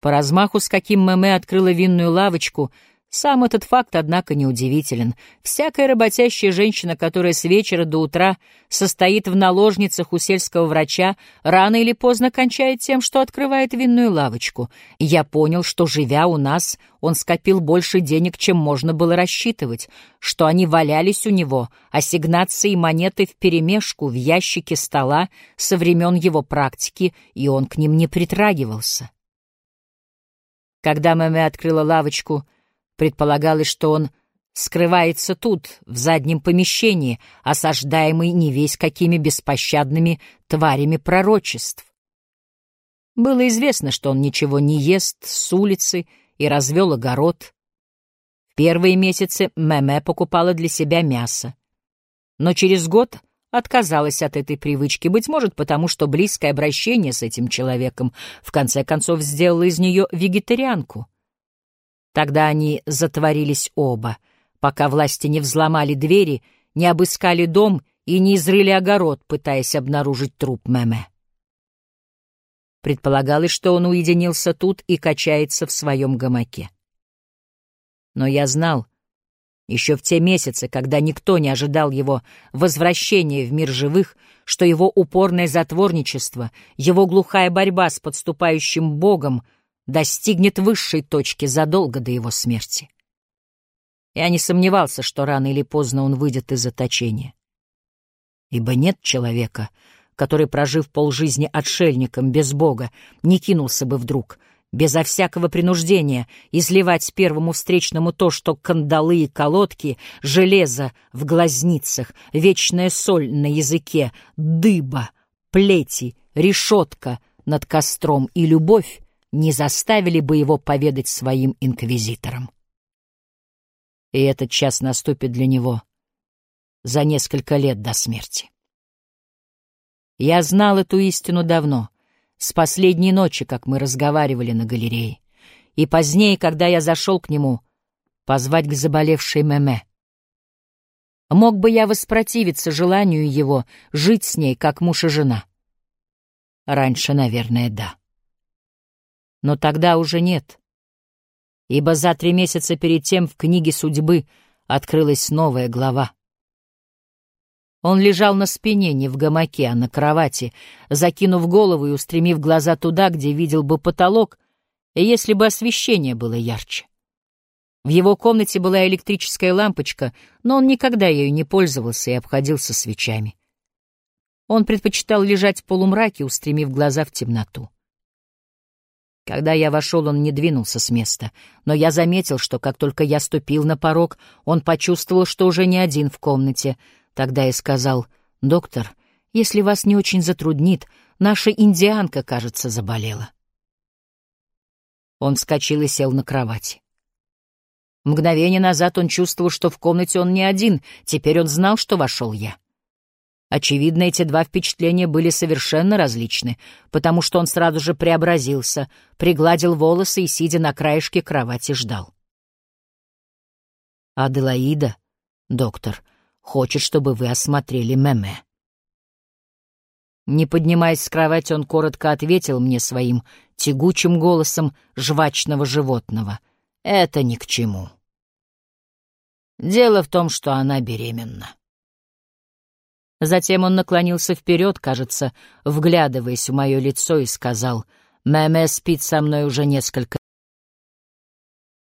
По размаху, с каким Мэмэ открыла винную лавочку, сам этот факт, однако, неудивителен. Всякая работящая женщина, которая с вечера до утра состоит в наложницах у сельского врача, рано или поздно кончает тем, что открывает винную лавочку. Я понял, что, живя у нас, он скопил больше денег, чем можно было рассчитывать, что они валялись у него, ассигнации и монеты вперемешку в ящике стола со времен его практики, и он к ним не притрагивался. Когда Мэмэ открыла лавочку — Предполагалось, что он скрывается тут, в заднем помещении, осаждаемый не весь какими беспощадными тварями пророчеств. Было известно, что он ничего не ест с улицы и развел огород. В первые месяцы Мэмэ покупала для себя мясо. Но через год отказалась от этой привычки, быть может, потому что близкое обращение с этим человеком в конце концов сделало из нее вегетарианку. Тогда они затворились оба, пока власти не взломали двери, не обыскали дом и не изрыли огород, пытаясь обнаружить труп Меме. Предполагалось, что он уединился тут и качается в своем гамаке. Но я знал, еще в те месяцы, когда никто не ожидал его возвращения в мир живых, что его упорное затворничество, его глухая борьба с подступающим Богом — достигнет высшей точки задолго до его смерти. Я не сомневался, что рано или поздно он выйдет из заточения. Ибо нет человека, который, прожив полжизни отшельником, без Бога, не кинулся бы вдруг, безо всякого принуждения, изливать первому встречному то, что кандалы и колодки, железо в глазницах, вечная соль на языке, дыба, плети, решетка над костром и любовь не заставили бы его поведать своим инквизиторам. И этот час наступит для него за несколько лет до смерти. Я знал эту истину давно, с последней ночи, как мы разговаривали на галерее, и позднее, когда я зашел к нему, позвать к заболевшей Меме. Мог бы я воспротивиться желанию его жить с ней, как муж и жена? Раньше, наверное, да но тогда уже нет. Ибо за три месяца перед тем в книге судьбы открылась новая глава. Он лежал на спине, не в гамаке, а на кровати, закинув голову и устремив глаза туда, где видел бы потолок, если бы освещение было ярче. В его комнате была электрическая лампочка, но он никогда ею не пользовался и обходился свечами. Он предпочитал лежать в полумраке, устремив глаза в темноту. Когда я вошел, он не двинулся с места, но я заметил, что как только я ступил на порог, он почувствовал, что уже не один в комнате. Тогда я сказал, «Доктор, если вас не очень затруднит, наша индианка, кажется, заболела». Он вскочил и сел на кровати. Мгновение назад он чувствовал, что в комнате он не один, теперь он знал, что вошел я. Очевидно, эти два впечатления были совершенно различны, потому что он сразу же преобразился, пригладил волосы и, сидя на краешке кровати, ждал. «Аделаида, доктор, хочет, чтобы вы осмотрели Меме». Не поднимаясь с кровати, он коротко ответил мне своим тягучим голосом жвачного животного. «Это ни к чему. Дело в том, что она беременна». Затем он наклонился вперед, кажется, вглядываясь в мое лицо, и сказал, «Мэмэ спит со мной уже несколько